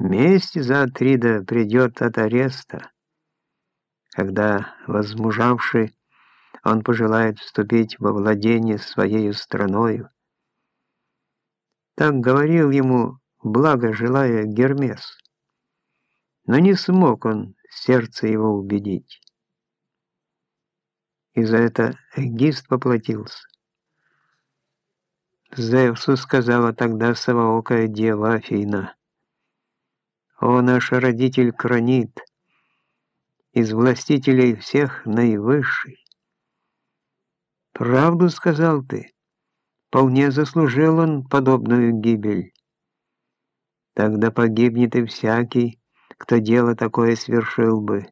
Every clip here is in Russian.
Месть за Атрида придет от ареста, когда, возмужавший, он пожелает вступить во владение своей страною. Так говорил ему, благо желая Гермес. Но не смог он сердце его убедить. И за это Эгист поплатился. Зевсу сказала тогда совоокая дева Афина, «О наш родитель Кронит, из властителей всех наивысший! Правду сказал ты, вполне заслужил он подобную гибель. Тогда погибнет и всякий, кто дело такое свершил бы.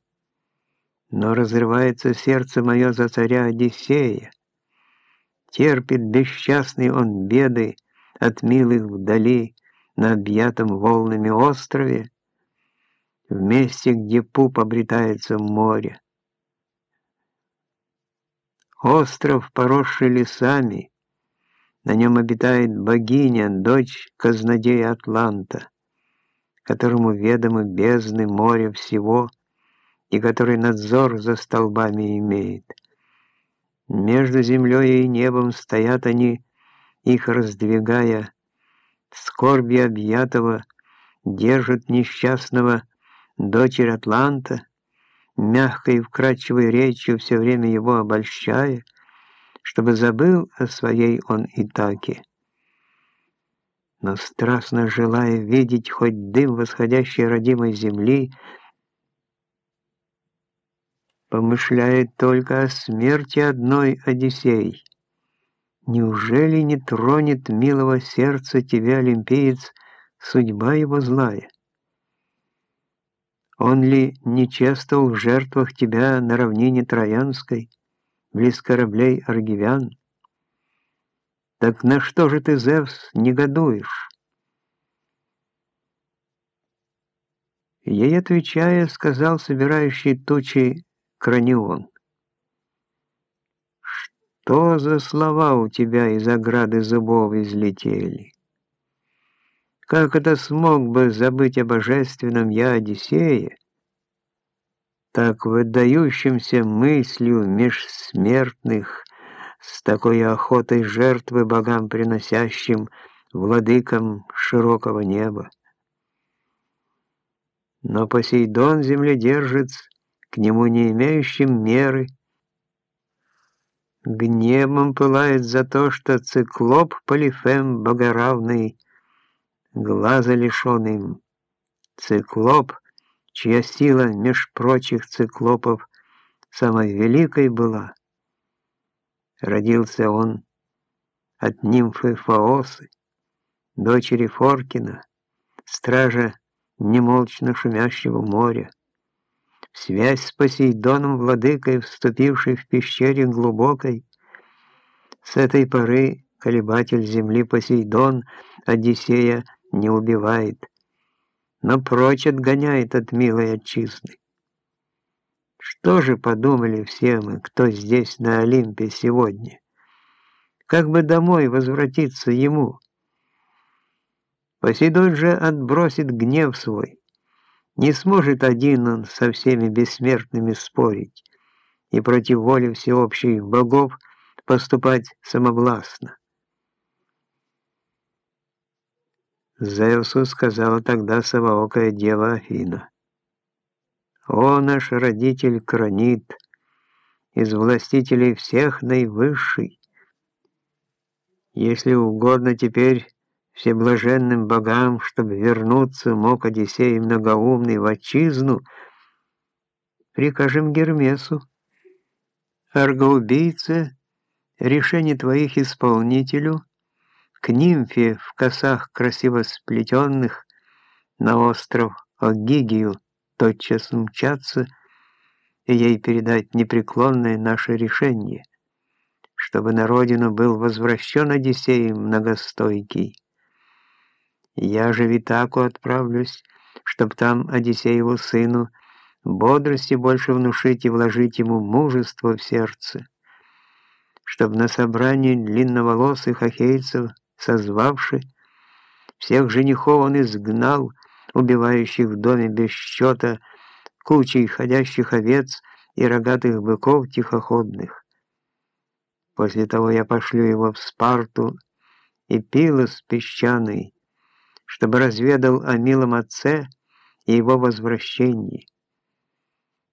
Но разрывается сердце мое за царя Одиссея. Терпит бесчастный он беды от милых вдали на объятом волнами острове, в месте, где пуп обретается море. Остров, поросший лесами, на нем обитает богиня, дочь казнодея Атланта, которому ведомы бездны моря всего и который надзор за столбами имеет. Между землей и небом стоят они, их раздвигая, скорби объятого, держат несчастного дочерь Атланта, мягкой и вкрадчивой речью все время его обольщая, чтобы забыл о своей он Итаке. Но страстно желая видеть хоть дым восходящей родимой земли, помышляет только о смерти одной Одиссей. Неужели не тронет милого сердца тебя, олимпиец, судьба его злая? Он ли не чествовал в жертвах тебя на равнине Троянской, близ кораблей аргивян? Так на что же ты, Зевс, негодуешь? Ей отвечая, сказал собирающий тучи Кранион. Что за слова у тебя из ограды зубов излетели? Как это смог бы забыть о божественном я Одиссее, так выдающимся мыслью меж смертных, с такой охотой жертвы богам приносящим, владыкам широкого неба? Но Посейдон, земледержец, к нему не имеющим меры, гневом пылает за то, что циклоп Полифем богоравный глаза лишенным. Циклоп, чья сила меж прочих циклопов самой великой была. Родился он от нимфы Фаосы, дочери Форкина, стража немолчно шумящего моря. Связь с Посейдоном, владыкой, вступившей в пещере глубокой, с этой поры колебатель земли Посейдон, Одиссея, не убивает, но прочь отгоняет от милой отчизны. Что же подумали все мы, кто здесь на Олимпе сегодня? Как бы домой возвратиться ему? Посейдон же отбросит гнев свой. Не сможет один он со всеми бессмертными спорить и против воли всеобщих богов поступать самовластно. Зевсу сказала тогда совоокая дева Афина. «О, наш родитель Кронит, из властителей всех наивысший! Если угодно теперь всеблаженным богам, чтобы вернуться мог Одиссей многоумный в отчизну, прикажем Гермесу, аргоубийце, решение твоих исполнителю — к нимфе в косах красиво сплетенных на остров Огигию тотчас мчаться и ей передать непреклонное наше решение, чтобы на родину был возвращен Одиссей многостойкий. Я же в Итаку отправлюсь, чтоб там Одиссееву сыну бодрости больше внушить и вложить ему мужество в сердце, чтоб на собрании длинноволосых ахейцев созвавши, всех женихов он изгнал, убивающих в доме без счета, кучей ходящих овец и рогатых быков тихоходных. После того я пошлю его в Спарту и Пилос песчаный, чтобы разведал о милом отце и его возвращении.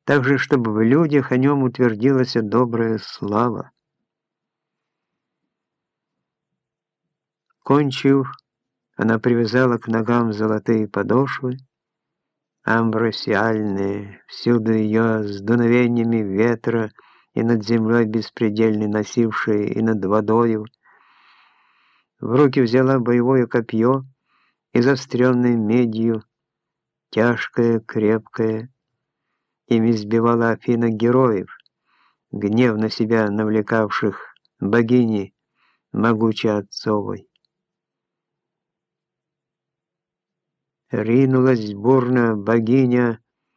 Также, чтобы в людях о нем утвердилась добрая слава. Кончив, она привязала к ногам золотые подошвы, амбросиальные, всюду ее с дуновениями ветра и над землей беспредельно носившие, и над водою. В руки взяла боевое копье, и заостренной медью, тяжкое, крепкое, им избивала Афина героев, гнев на себя навлекавших богини могучей отцовой. Ринулась бурно богиня